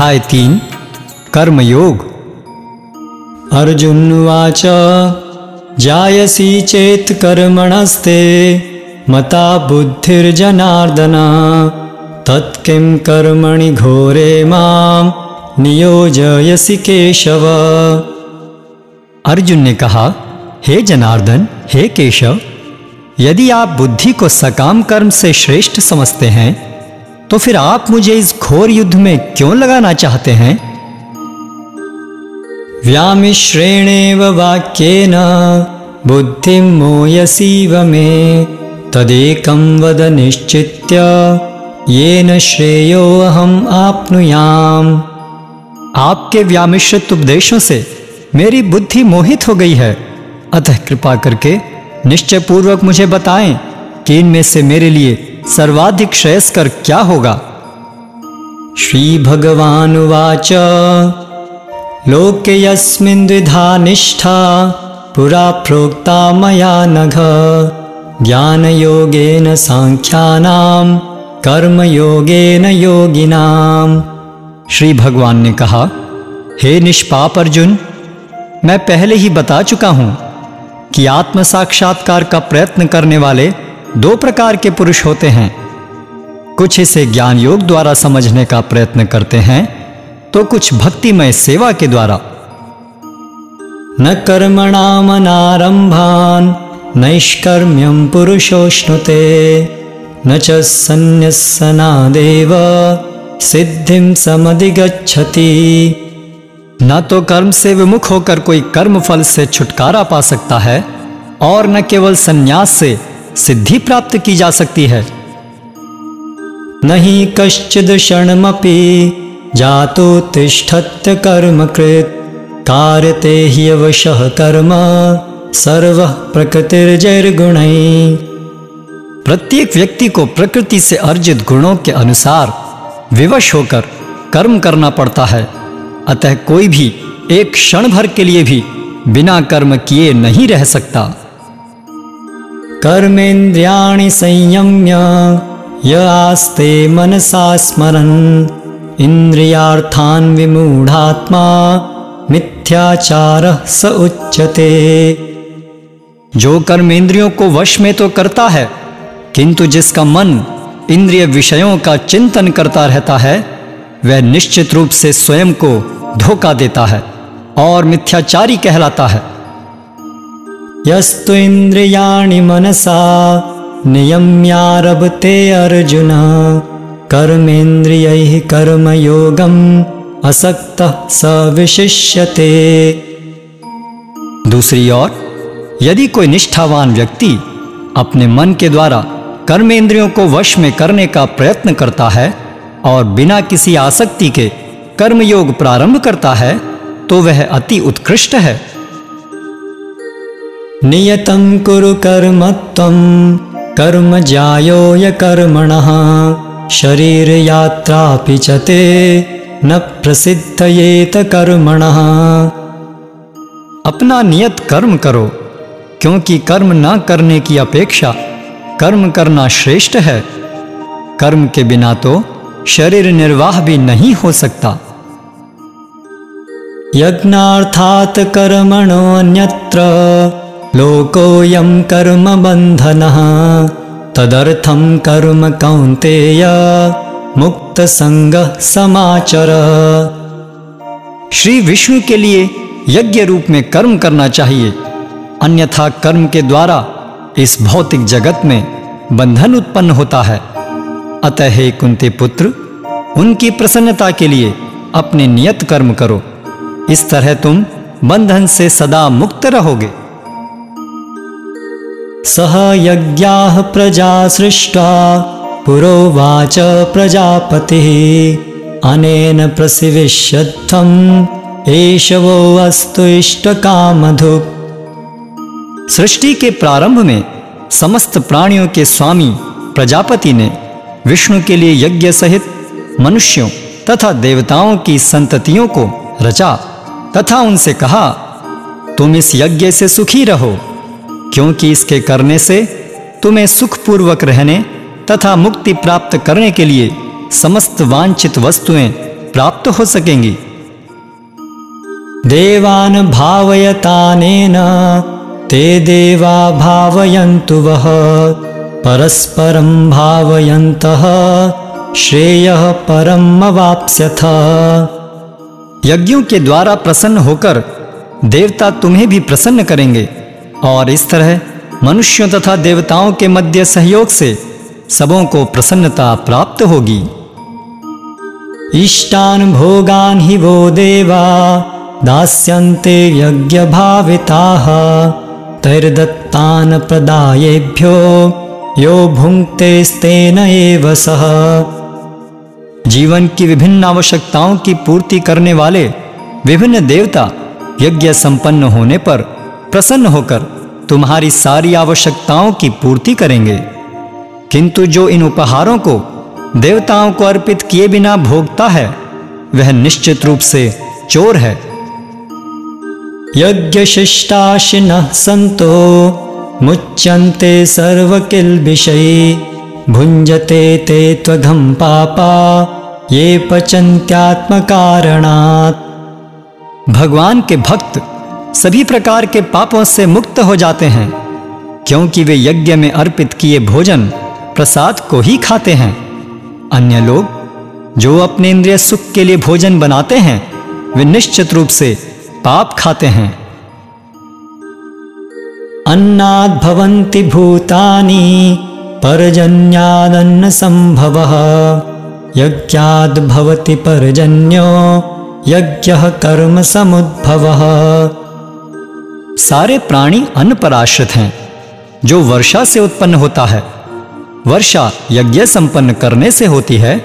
अध्याय तीन, कर्मयोग। अर्जुनवाच जायसी चेत कर्मणस्ते, मता बुद्धिर्जनार्दन। तत्किं कर्मणि घोरे माँ, नियोजयसि केशव। अर्जुन ने कहा, हे जनार्दन, हे केशव, यदि आप बुद्धि को सकाम कर्म से श्रेष्ठ समझते हैं तो फिर आप मुझे इस घोर युद्ध में क्यों लगाना चाहते हैं? व्यामिश्रेणेव वाक्येन, बुद्धिं मोयसीव मे तदेकं वद निश्चित्य, येन श्रेयो अहम आपनुयाम। आपके व्यामिश्रित उपदेशों से मेरी बुद्धि मोहित हो गई है। अतः कृपा करके निश्चय पूर्वक मुझे बताएँ कि इनमें से मेरे लिए सर्वाधिक श्रेयस्कर क्या होगा? श्री भगवान वाच लोके यस्मिन् द्विधा निष्ठा, पुरा प्रोक्ता मया नघ। ज्ञानयोगेन सांख्यानां, कर्मयोगेन योगिनाम श्री भगवान ने कहा, हे निष्पाप अर्जुन, मैं पहले ही बता चुका हूँ कि आत्म साक्षात्कार का प्रयत्न करने वाले दो प्रकार के पुरुष होते हैं। कुछ इसे ज्ञान योग द्वारा समझने का प्रयत्न करते हैं तो कुछ भक्तिमय सेवा के द्वारा। न कर्मणामनारंभान नैष्कर्म्यम पुरुषोष्णुते, न च संन्यसनादेव सिद्धिम समधिगच्छति। न तो कर्म से विमुख होकर कोई कर्म फल से छुटकारा पा सकता है, और न केवल संन्यास से सिद्धि प्राप्त की जा सकती है। नहीं कश्चिद क्षणमपि जातो तिष्ठत्य कर्म कृत कार्यते ही अवशः कर्म, सर्व प्रकृतिर्जैर्गुण। प्रत्येक व्यक्ति को प्रकृति से अर्जित गुणों के अनुसार विवश होकर कर्म करना पड़ता है। अतः कोई भी एक क्षण भर के लिए भी बिना कर्म किए नहीं रह सकता। कर्मेन्द्रियाणि संयम्य, य आस्ते मनसा स्मरन्। इन्द्रियार्थान् विमूढ़ात्मा, मिथ्याचार स उच्यते। जो कर्म इंद्रियों को वश में तो करता है, किंतु जिसका मन इंद्रिय विषयों का चिंतन करता रहता है, वह निश्चित रूप से स्वयं को धोखा देता है और मिथ्याचारी कहलाता है। यस्तु इंद्रियाणि मनसा, नियम्यारभते अर्जुन। कर्मेन्द्रिय कर्मयोगम असक्त स विशिष्यते। दूसरी ओर, यदि कोई निष्ठावान व्यक्ति अपने मन के द्वारा कर्मेंद्रियों को वश में करने का प्रयत्न करता है और बिना किसी आसक्ति के कर्मयोग प्रारंभ करता है तो वह अति उत्कृष्ट है। नियतं कुरु कर्म त्वं कर्म जायो य कर्मणः। शरीरयात्रापि च ते न प्रसिद्धयेत कर्मणः। अपना नियत कर्म करो, क्योंकि कर्म न करने की अपेक्षा कर्म करना श्रेष्ठ है। कर्म के बिना तो शरीर निर्वाह भी नहीं हो सकता। यज्ञार्थात् कर्मणो अन्यत्र कर्म बन्धनः तदर्थं कर्म कौन्तेय मुक्तसङ्गः समाचर श्री विष्णु के लिए यज्ञ रूप में कर्म करना चाहिए, अन्यथा कर्म के द्वारा इस भौतिक जगत में बंधन उत्पन्न होता है। अतः हे कुंती पुत्र, उनकी प्रसन्नता के लिए अपने नियत कर्म करो। इस तरह तुम बंधन से सदा मुक्त रहोगे। सह यज्ञाः प्रजा सृष्टा पुरोवाच प्रजापतिः। अनेन प्रसिविष्यत्थम् एष वो अस्तु इष्टकामधुक् सृष्टि के प्रारंभ में समस्त प्राणियों के स्वामी प्रजापति ने विष्णु के लिए यज्ञ सहित मनुष्यों तथा देवताओं की संततियों को रचा, तथा उनसे कहा, तुम इस यज्ञ से सुखी रहो। क्योंकि इसके करने से तुम्हें सुखपूर्वक रहने तथा मुक्ति प्राप्त करने के लिए समस्त वांछित वस्तुएँ प्राप्त हो सकेंगी। देवान भावयतानेन ते देवा भावयन्तु वह परस्परं भावयन्तः, श्रेयः परम अवाप्स्यथ। यज्ञों के द्वारा प्रसन्न होकर देवता तुम्हें भी प्रसन्न करेंगे। और इस तरह मनुष्यों तथा देवताओं के मध्य सहयोग से सबों को प्रसन्नता प्राप्त होगी। इष्टान भोगान ही वो देवा, दास्यन्ते यज्ञभाविताः तैर्दत्तान् प्रदायेभ्यो यो भुङ्क्ते स्तेन एव सः। जीवन की विभिन्न आवश्यकताओं की पूर्ति करने वाले विभिन्न देवता यज्ञ संपन्न होने पर प्रसन्न होकर तुम्हारी सारी आवश्यकताओं की पूर्ति करेंगे। किंतु जो इन उपहारों को देवताओं को अर्पित किए बिना भोगता है, वह निश्चित रूप से चोर है। यज्ञशिष्टाशिनः सन्तो मुच्यन्ते सर्वकिल्बिषै, भुञ्जते ते त्वघं पापा, ये पचन्त्यात्मकारणात्। भगवान के भक्त सभी प्रकार के पापों से मुक्त हो जाते हैं, क्योंकि वे यज्ञ में अर्पित किए भोजन प्रसाद को ही खाते हैं। अन्य लोग, जो अपने इंद्रिय सुख के लिए भोजन बनाते हैं, वे निश्चित रूप से पाप खाते हैं। अन्नाद् भवन्ति भूतानि पर्जन्यादन्न संभव। यज्ञाद भवति पर्जन्यो, यज्ञः कर्म समुद्भवः। सारे प्राणी अन्न पर आश्रित हैं, जो वर्षा से उत्पन्न होता है। वर्षा यज्ञ संपन्न करने से होती है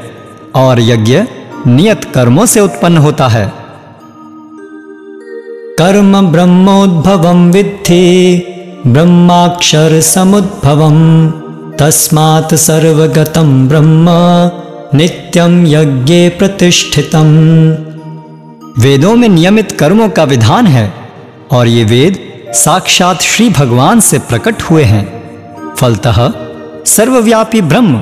और यज्ञ नियत कर्मों से उत्पन्न होता है। कर्म ब्रह्मोद्भवं विद्धि ब्रह्माक्षर समुद्भवं तस्मात् सर्वगतं ब्रह्म नित्यम यज्ञ प्रतिष्ठितम्। वेदों में नियमित कर्मों का विधान है और ये वेद साक्षात श्री भगवान से प्रकट हुए हैं। फलतः सर्वव्यापी ब्रह्म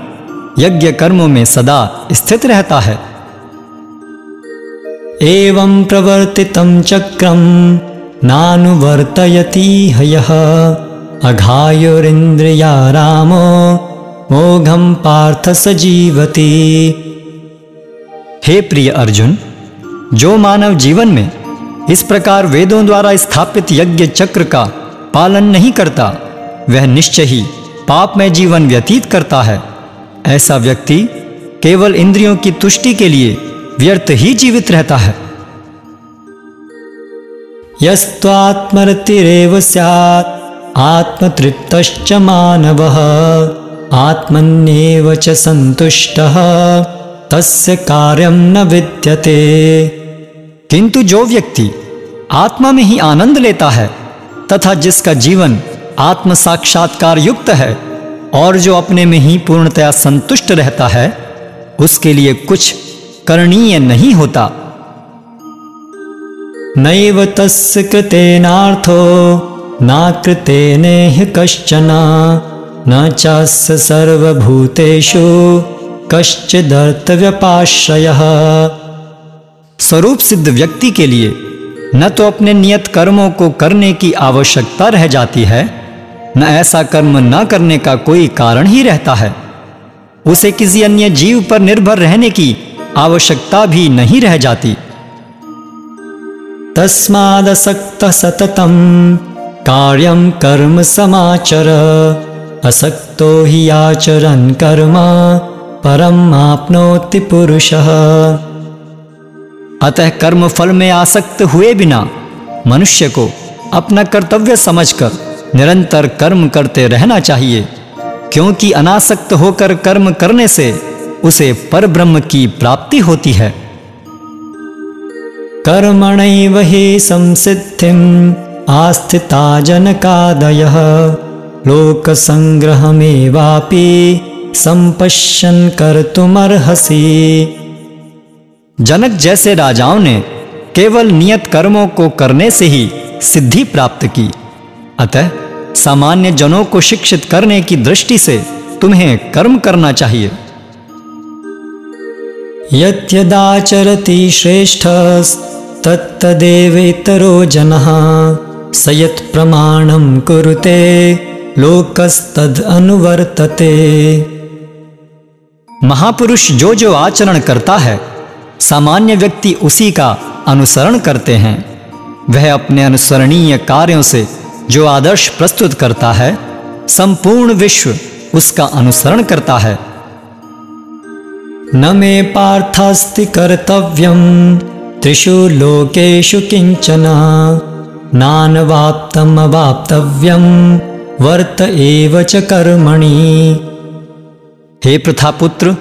यज्ञ कर्मों में सदा स्थित रहता है। एवं प्रवर्तितं चक्रं नानुवर्तयति हयः। रामो मोघं पार्थ स जीवति हे प्रिय अर्जुन, जो मानव जीवन में इस प्रकार वेदों द्वारा स्थापित यज्ञ चक्र का पालन नहीं करता। वह निश्चय ही पाप में जीवन व्यतीत करता है। ऐसा व्यक्ति केवल इंद्रियों की तुष्टि के लिए व्यर्थ ही जीवित रहता है। यस्त्वात्मरतिरेव स्यात्, आत्मतृप्तश्च मानवः, आत्मन्येव च सन्तुष्टः, तस्य न विद्यते। किंतु जो व्यक्ति आत्मा में ही आनंद लेता है तथा जिसका जीवन आत्म साक्षात्कार युक्त है और जो अपने में ही पूर्णतया संतुष्ट रहता है, उसके लिए कुछ करणीय नहीं होता। नैव तस्य कृतेनार्थो नाकृतेनेह कश्चन, न चास्य सर्वभूतेषु कश्चिदर्थव्यपाश्रयः स्वरूप सिद्ध व्यक्ति के लिए न तो अपने नियत कर्मों को करने की आवश्यकता रह जाती है, न ऐसा कर्म न करने का कोई कारण ही रहता है। उसे किसी अन्य जीव पर निर्भर रहने की आवश्यकता भी नहीं रह जाती। तस्मादसक्तः सततम कार्यम कर्म समाचर, असक्तो ही आचरन् कर्म, परम आपनोति पुरुषः। अतः कर्म फल में आसक्त हुए बिना मनुष्य को अपना कर्तव्य समझकर निरंतर कर्म करते रहना चाहिए, क्योंकि अनासक्त होकर कर्म करने से उसे परब्रह्म की प्राप्ति होती है। कर्मणैव हि संसिद्धिम् आस्थिता जनकादयः लोकसङ्ग्रहमेवापि संपश्यन् कर्तुमर्हसि। जनक जैसे राजाओं ने केवल नियत कर्मों को करने से ही सिद्धि प्राप्त की। अतः सामान्य जनों को शिक्षित करने की दृष्टि से तुम्हें कर्म करना चाहिए। यत्यदाचरति श्रेष्ठस्तत्तदेवेतरो जन स यत्प्रमाणं कुरुते लोकस्तद अनुवर्तते महापुरुष जो जो आचरण करता है सामान्य व्यक्ति उसी का अनुसरण करते हैं। वह अपने अनुसरणीय कार्यों से जो आदर्श प्रस्तुत करता है, संपूर्ण विश्व उसका अनुसरण करता है। न मे पार्थास्ति कर्तव्यं, त्रिषु लोकेषु किंचन, नानवाप्तमवाप्तव्यं, वर्त एव च कर्मणि। हे प्रथापुत्र,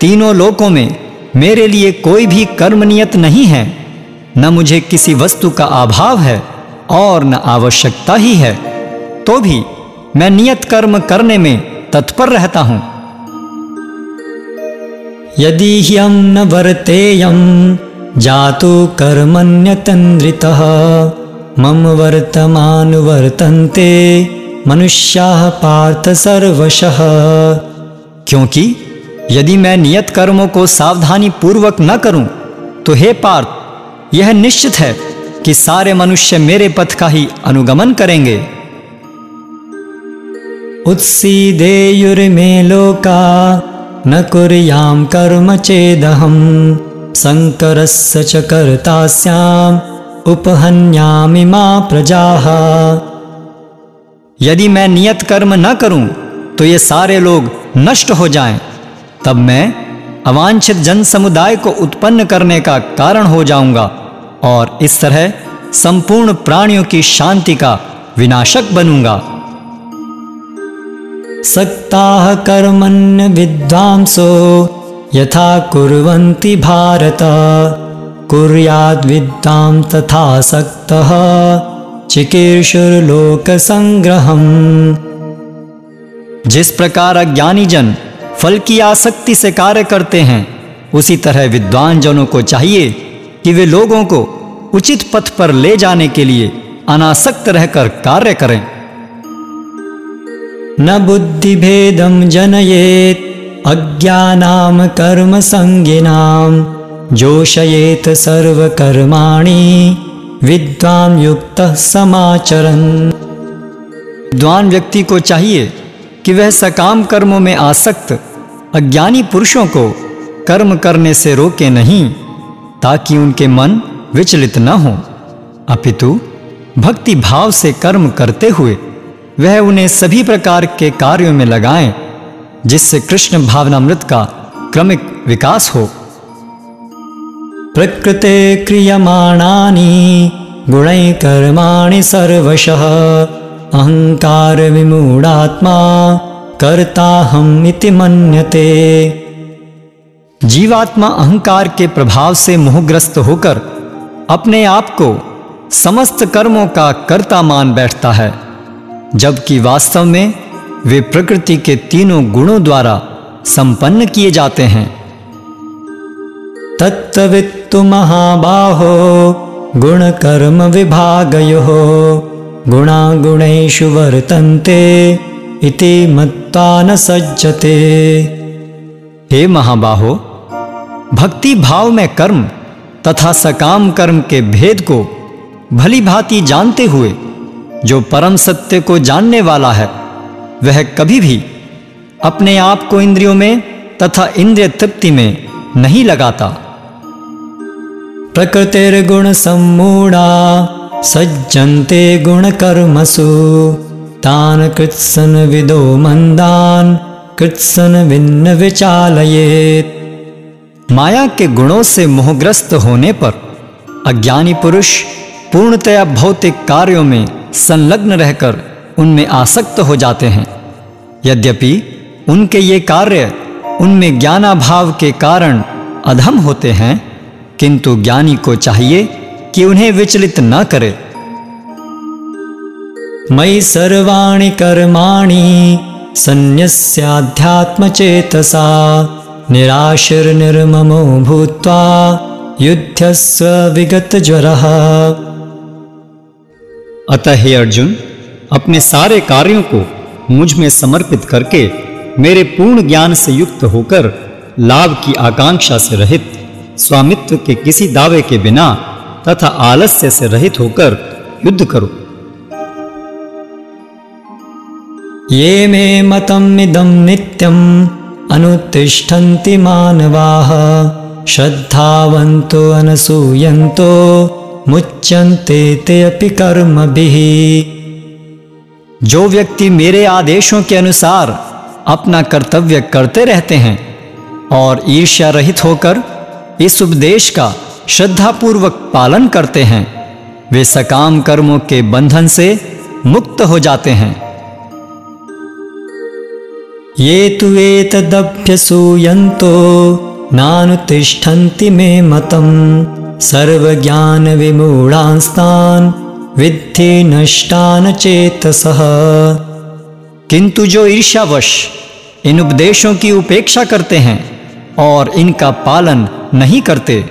तीनों लोकों में मेरे लिए कोई भी कर्म नियत नहीं है। न मुझे किसी वस्तु का अभाव है और न आवश्यकता ही है। तो भी मैं नियत कर्म करने में तत्पर रहता हूँ। यदि हम न वर्तेयं जातु कर्मण्यतन्द्रितः, मम वर्तमानुवर्तन्ते मनुष्याः पार्थ सर्वशः। क्योंकि यदि मैं नियत कर्मों को सावधानी पूर्वक न करूँ तो हे पार्थ यह निश्चित है कि सारे मनुष्य मेरे पथ का ही अनुगमन करेंगे। उत्सीदेयुर्मे लोका न कुर्यां कर्म चेदहं शङ्करस्य च कर्ता स्याम् उपहन्यामि मा प्रजाः। यदि मैं नियत कर्म न करूँ तो ये सारे लोग नष्ट हो जाएँ, तब मैं अवांछित जन समुदाय को उत्पन्न करने का कारण हो जाऊँगा और इस तरह संपूर्ण प्राणियों की शांति का विनाशक बनूँगा। सक्ताः कर्मण्य विद्वांसो यथा कुर्वन्ति भारत। कुर्याद्विद्वां तथा सक्त सक्तः चिकीर्षुर्लोकसङ्ग्रहम्। जिस प्रकार अज्ञानी जन फल की आसक्ति से कार्य करते हैं। उसी तरह विद्वान जनों को चाहिए कि वे लोगों को उचित पथ पर ले जाने के लिए अनासक्त रहकर कार्य करें। न बुद्धिभेदं जनयेत् अज्ञानां कर्मसङ्गिनां जोषयेत् सर्वकर्माणि विद्वान युक्त समाचरन्। विद्वान व्यक्ति को चाहिए कि वह सकाम कर्मों में आसक्त अज्ञानी पुरुषों को कर्म करने से रोके नहीं, ताकि उनके मन विचलित न हो। अपितु, भक्ति भाव से कर्म करते हुए वह उन्हें सभी प्रकार के कार्यों में लगाएँ, जिससे कृष्ण भावनामृत का क्रमिक विकास हो। प्रकृते क्रियमाणानि गुणैः कर्माणि सर्वशः अहङ्कारविमूढात्मा कर्ताहम् इति मन्यते। जीवात्मा अहंकार के प्रभाव से मोहग्रस्त होकर अपने आप को समस्त कर्मों का कर्ता मान बैठता है, जबकि वास्तव में वे प्रकृति के तीनों गुणों द्वारा संपन्न किए जाते हैं। तत्त्ववित्तु महाबाहो, गुणकर्म विभागयोः, गुणागुणेषु वर्तन्ते। इति मत्वा न सज्जते। हे महाबाहो, भक्ति भाव में कर्म तथा सकाम कर्म के भेद को भली भांति जानते हुए जो परम सत्य को जानने वाला है, वह कभी भी अपने आप को इंद्रियों में तथा इंद्रिय तृप्ति में नहीं लगाता। प्रकृतिर्गुणसम्मूढा सज्जन्ते गुणकर्मसु तान् कृत्सन विदो मन्दान् कृत्सन भिन्न विचालयेत्। माया के गुणों से मोहग्रस्त होने पर अज्ञानी पुरुष पूर्णतया भौतिक कार्यों में संलग्न रहकर उनमें आसक्त हो जाते हैं। यद्यपि उनके ये कार्य उनमें ज्ञानाभाव के कारण अधम होते हैं, किंतु ज्ञानी को चाहिए कि उन्हें विचलित न करे। मयि सर्वाणि कर्माणि सन्न्यस्याध्यात्मचेतसा निराशिर्निर्ममो भूत्वा युध्यस्व विगतज्वरः। अतः हे अर्जुन, अपने सारे कार्यों को मुझमें समर्पित करके मेरे पूर्ण ज्ञान से युक्त होकर लाभ की आकांक्षा से रहित, स्वामित्व के किसी दावे के बिना तथा आलस्य से रहित होकर युद्ध करो। ये मे मतमिदं नित्यम् अनुतिष्ठन्ति मानवाः। श्रद्धावन्तो अनसूयन्तो मुच्यन्ते ते अपि कर्मभिः। जो व्यक्ति मेरे आदेशों के अनुसार अपना कर्तव्य करते रहते हैं और ईर्ष्या रहित होकर इस उपदेश का श्रद्धापूर्वक पालन करते हैं, वे सकाम कर्मों के बंधन से मुक्त हो जाते हैं। ये नानुतिष्ठन्ति मे मतम्। सर्वज्ञानविमूढांस्तान्, विद्धि नष्टान चेतसः। किंतु जो ईर्ष्यावश इन उपदेशों की उपेक्षा करते हैं और इनका पालन नहीं करते,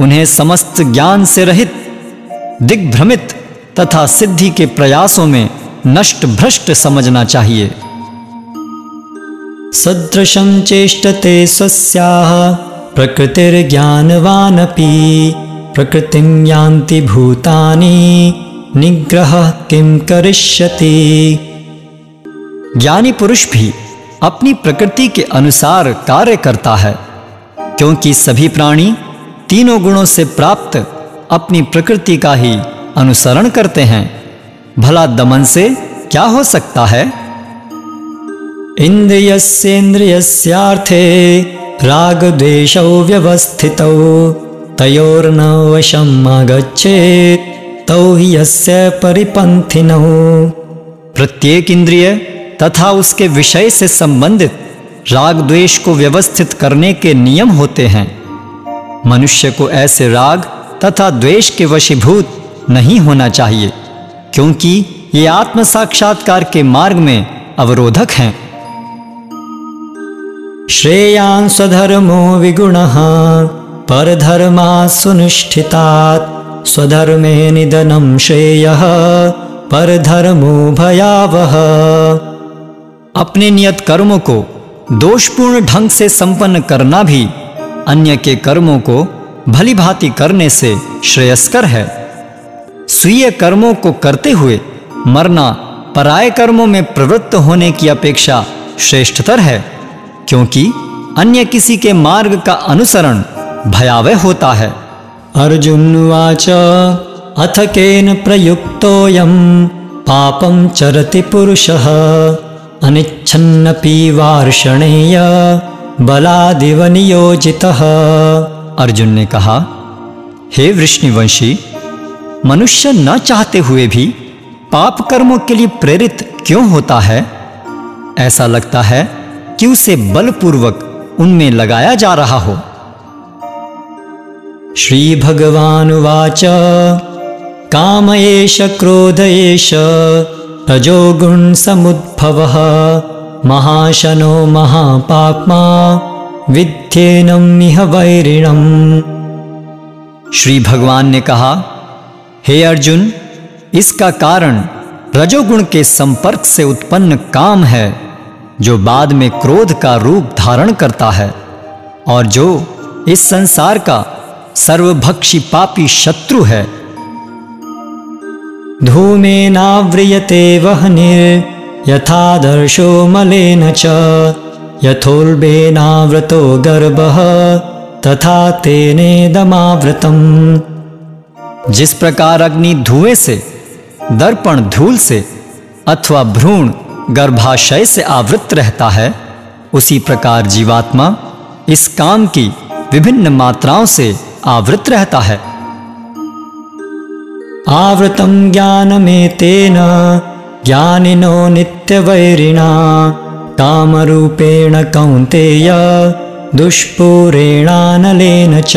उन्हें समस्त ज्ञान से रहित, दिग्भ्रमित तथा सिद्धि के प्रयासों में नष्ट भ्रष्ट समझना चाहिए। सदृशं चेष्टते स्वस्याः। प्रकृतिर्ज्ञानवानपि। प्रकृतिं यान्ति भूतानि। निग्रहः किं करिष्यति। ज्ञानी पुरुष भी अपनी प्रकृति के अनुसार कार्य करता है, क्योंकि सभी प्राणी तीनों गुणों से प्राप्त अपनी प्रकृति का ही अनुसरण करते हैं। भला दमन से क्या हो सकता है? इन्द्रियस्येन्द्रियस्यार्थे रागद्वेषौ व्यवस्थितौ तयोर्न वशम् आगच्छेत् तौ हि यस्य परिपन्थिनौ। प्रत्येक इंद्रिय तथा उसके विषय से संबंधित राग द्वेष को व्यवस्थित करने के नियम होते हैं। मनुष्य को ऐसे राग तथा द्वेष के वशीभूत नहीं होना चाहिए, क्योंकि ये आत्म साक्षात्कार के मार्ग में अवरोधक हैं। श्रेयान् स्वधर्मो विगुणः, परधर्मा सुनिष्ठितात्। स्वधर्मे निधनं श्रेयः, परधर्मो भयावह। अपने नियत कर्मों को दोषपूर्ण ढंग से संपन्न करना भी अन्य के कर्मों को भली भांति करने से श्रेयस्कर है। स्वीय कर्मों को करते हुए मरना पराय कर्मों में प्रवृत्त होने की अपेक्षा श्रेष्ठतर है। क्योंकि अन्य किसी के मार्ग का अनुसरण भयावह होता है। अर्जुन्वाच अथ केन प्रयुक्तोऽयं पापं चरति पुरुषः अनिच्छन्नपि वार्षणेय बलादिव नियोजितः। अर्जुन ने कहा हे वृष्णिवंशी मनुष्य न चाहते हुए भी पाप कर्मों के लिए प्रेरित क्यों होता है? ऐसा लगता है कि उसे बलपूर्वक उनमें लगाया जा रहा हो? श्रीभगवानुवाच काम एष, क्रोध एश एष रजोगुणसमुद्भवः महाशनो महापाप्मा विध्येनम् इह वैरिणम् श्री भगवान ने कहा, हे अर्जुन, इसका कारण रजोगुण के संपर्क से उत्पन्न काम है। जो बाद में क्रोध का रूप धारण करता है और जो इस संसार का सर्वभक्षी पापी शत्रु है। धूमेनाव्रियते वह्निर् यथादर्शो मलेन च यथोल्बेनावृतो गर्भः, तथा तेनेदमावृतम् जिस प्रकार अग्नि धुएँ से, दर्पण धूल से, अथवा भ्रूण गर्भाशय से आवृत रहता है। उसी प्रकार जीवात्मा इस काम की विभिन्न मात्राओं से आवृत रहता है। आवृतं ज्ञानमेतेन ज्ञानिनो नित्यवैरिणा कामरूपेण कौन्तेय दुष्पूरेणानलेन च।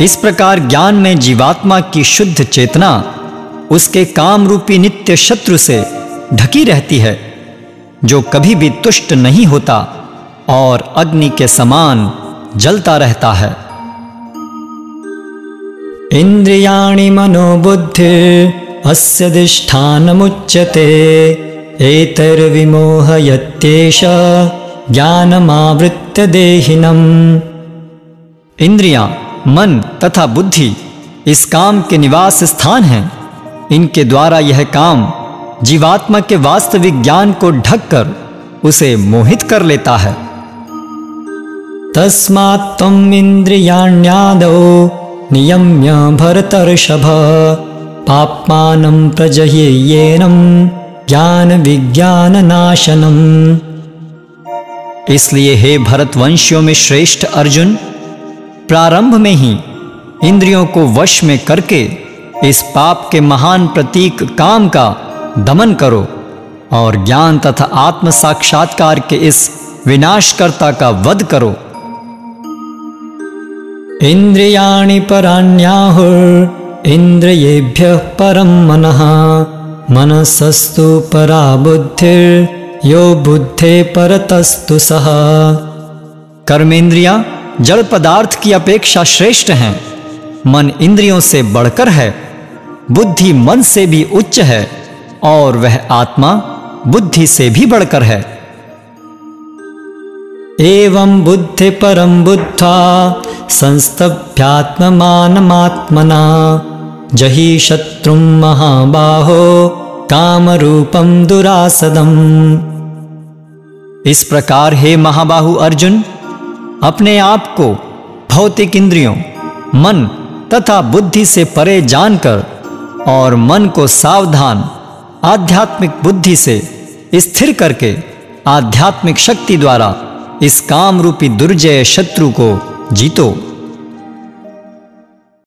इस प्रकार ज्ञान में जीवात्मा की शुद्ध चेतना उसके काम रूपी नित्य शत्रु से ढकी रहती है जो कभी भी तुष्ट नहीं होता और अग्नि के समान जलता रहता है। इन्द्रियाणि मनोबुद्धिर् अस्य अधिष्ठानमुच्यते एतैर्विमोहयत्येष ज्ञानमावृत्य देहिनम् इंद्रियाँ, मन तथा बुद्धि इस काम के निवास स्थान हैं। इनके द्वारा यह काम जीवात्मा के वास्तविक ज्ञान को ढककर उसे मोहित कर लेता है। तस्मात् त्वम् इन्द्रियाण्यादौ नियम्य भरतर्षभ, पाप्मानं प्रजह्येनं ज्ञानविज्ञाननाशनम् इसलिए हे भरतवंशियों में श्रेष्ठ अर्जुन, प्रारंभ में ही इंद्रियों को वश में करके इस पाप के महान प्रतीक काम का दमन करो और ज्ञान तथा आत्म साक्षात्कार के इस विनाशकर्ता का वध करो। इन्द्रियाणि पराण्याहुर् इन्द्रियेभ्यः परं मनः, मनसस्तु परा बुद्धिर्यो बुद्धे परतस्तु सः। कर्मेंद्रियाँ जड़ पदार्थ की अपेक्षा श्रेष्ठ हैं। मन इंद्रियों से बढ़कर है, बुद्धि मन से भी उच्च है। और वह आत्मा बुद्धि से भी बढ़कर है। एवं बुद्धि परं बुद्ध्वा संस्तभ्यात्ममानमात्मना, जहि शत्रु महाबाहो, कामरूपं दुरासदम। इस प्रकार हे महाबाहु अर्जुन, अपने आप को भौतिक इंद्रियों, मन तथा बुद्धि से परे जानकर और मन को सावधान आध्यात्मिक बुद्धि से स्थिर करके आध्यात्मिक शक्ति द्वारा इस काम रूपी दुर्जय शत्रु को जीतो।